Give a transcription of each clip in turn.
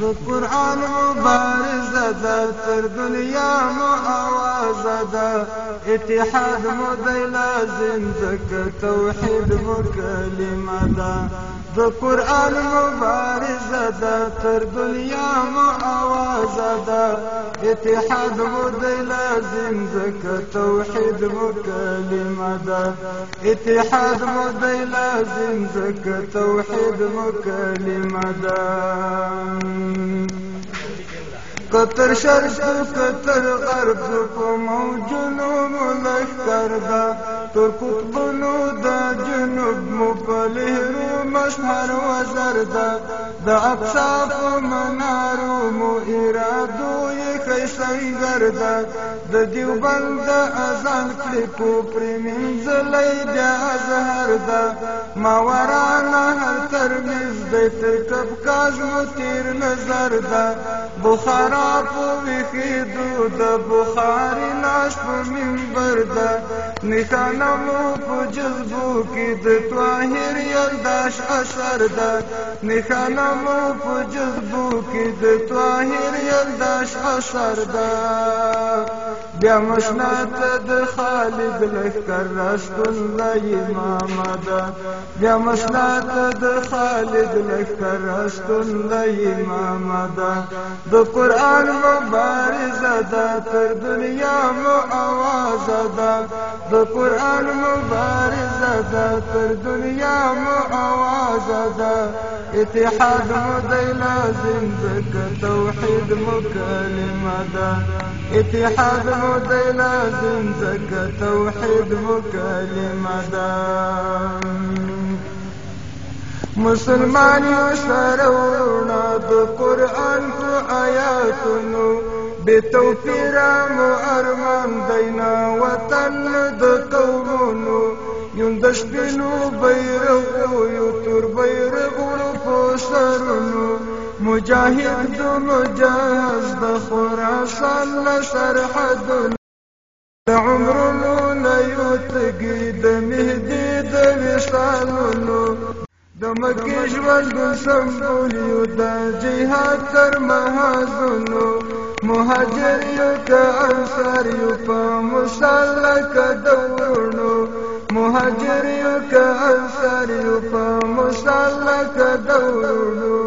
د قرآن مبارزه ده تر دنیا مو آوازه ده اتحاد مو دی لازم ځکه توحید مو کلمه ده د قران مبارزه ده تر دنیا مو आवाज ده اتحاد مو د لازم زکه توحید مو کلمه ده اتحاد مو د لازم زکه توحید مو کلمه ده قطر شرق قطر غرب په موجونو ملشکر دا تر قطبونو د جنوب مفلهرو مشهر وزر دا د اقصا په منارو مو ارادو یې کیسنګر دا د دیوبند اذان کلیپو پرمین زلای د ازهر دا ماورانه هر ترمیز د تر کب کاژمو تیر نظر دا بخارا پوخی دو د بخاری لاش په منبر ده نشانه مو په جذبو کې د طاهر یلداش اثر ده نشانه مو په جذبو کې د طاهر یلداش اثر ده بیا مشنات د خالد لخر راشتون دا امام دا بیا مشنات د خالد لخر راشتون دا امام دا د قران مبارزه دا تر دنیا مو आवाज دا د قران مبارزه دا تر دنیا مو आवाज دا اتحاد مدي لازم بك توحيد مكلمة دا اتحاد مدي لازم بك توحيد مكلمة دا مسلمان یو بقرآن ورونه د قران په آیاتونو وطن د يندش بنو بلو بیرغ یو سرونو مجاهد دو مجاز د خراسان له سرحدونو د عمرونو نه یو تږي د مهدي د وصالونو د مکې ژوند سمبول یو د جهاد تر محاذونو مهاجر یو که انصار یو په مسلک دورونو مهاجر یو که انصار یو په مصالح کدوړو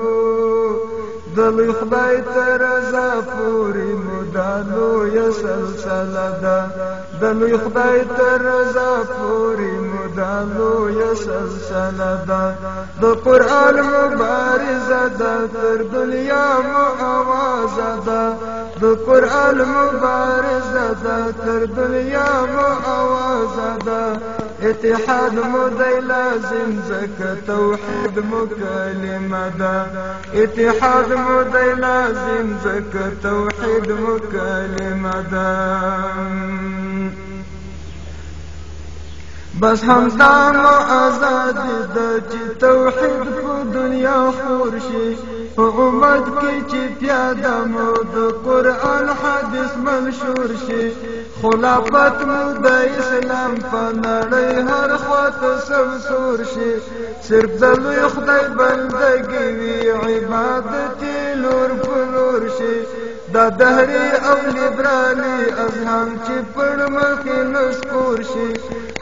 دل خدای تر رضا پوری مدالو یا سلسله ده دل خدای تر رضا پوری دا لوی سلسله ده د قران مبارزه ده تر دنیا مو आवाज ده د قران مبارزه ده تر دنیا مو आवाज ده اتحاد مو دی لازم زکه توحید مو کلمه ده اتحاد مو دی لازم زکه توحید مو کلمه ده بس همدا ما آزاد د چې توحید په دنیا خور شي په امت کې چې پیاده مو د قران حدیث منشور شي خلافت مو د اسلام په نړۍ هر خواته سمسور شي صرف د لوی خدای بندګي وي عبادت لور په لور شي دا دهری او لیبرالی از هم چې پړ مخې نسکور شي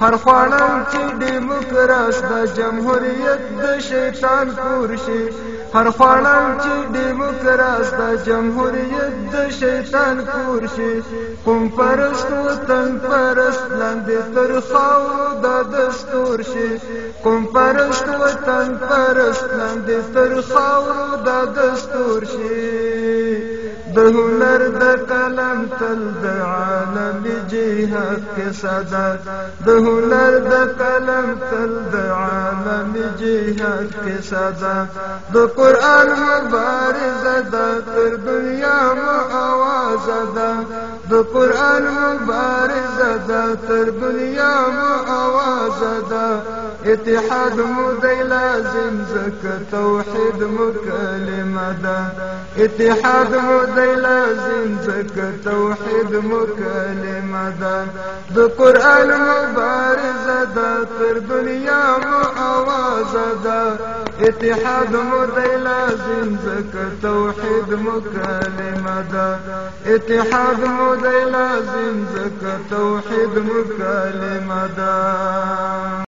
هر خوانم چې دیموکراس د جمهوریت د شیطان کور شي هر خوانم چې دیموکراس د جمهوریت د شیطان کور شي قوم پرست وطن پرست لاندې تر خاو د دستور شي قوم پرست وطن پرست لاندې تر خاو د دستور شي د هنر د قلم تل د عالم جهاد کې صدا د هنر د قلم تل د عالم جهاد کې صدا د قران مبارزه د تر دنیا مو आवाज ده د قران مبارزه ده تر دنیا مو आवाज ده اتحاد مو دی لازم زکه توحید مو کلمه ده اتحاد مو دی لازم زکه توحید مکالمه ده د قران مبارزه ده پر دنیا مو आवाज ده اتحاد مو دی لازم زکه توحید مکالمه ده اتحاد مو دی لازم زکه توحید مکالمه ده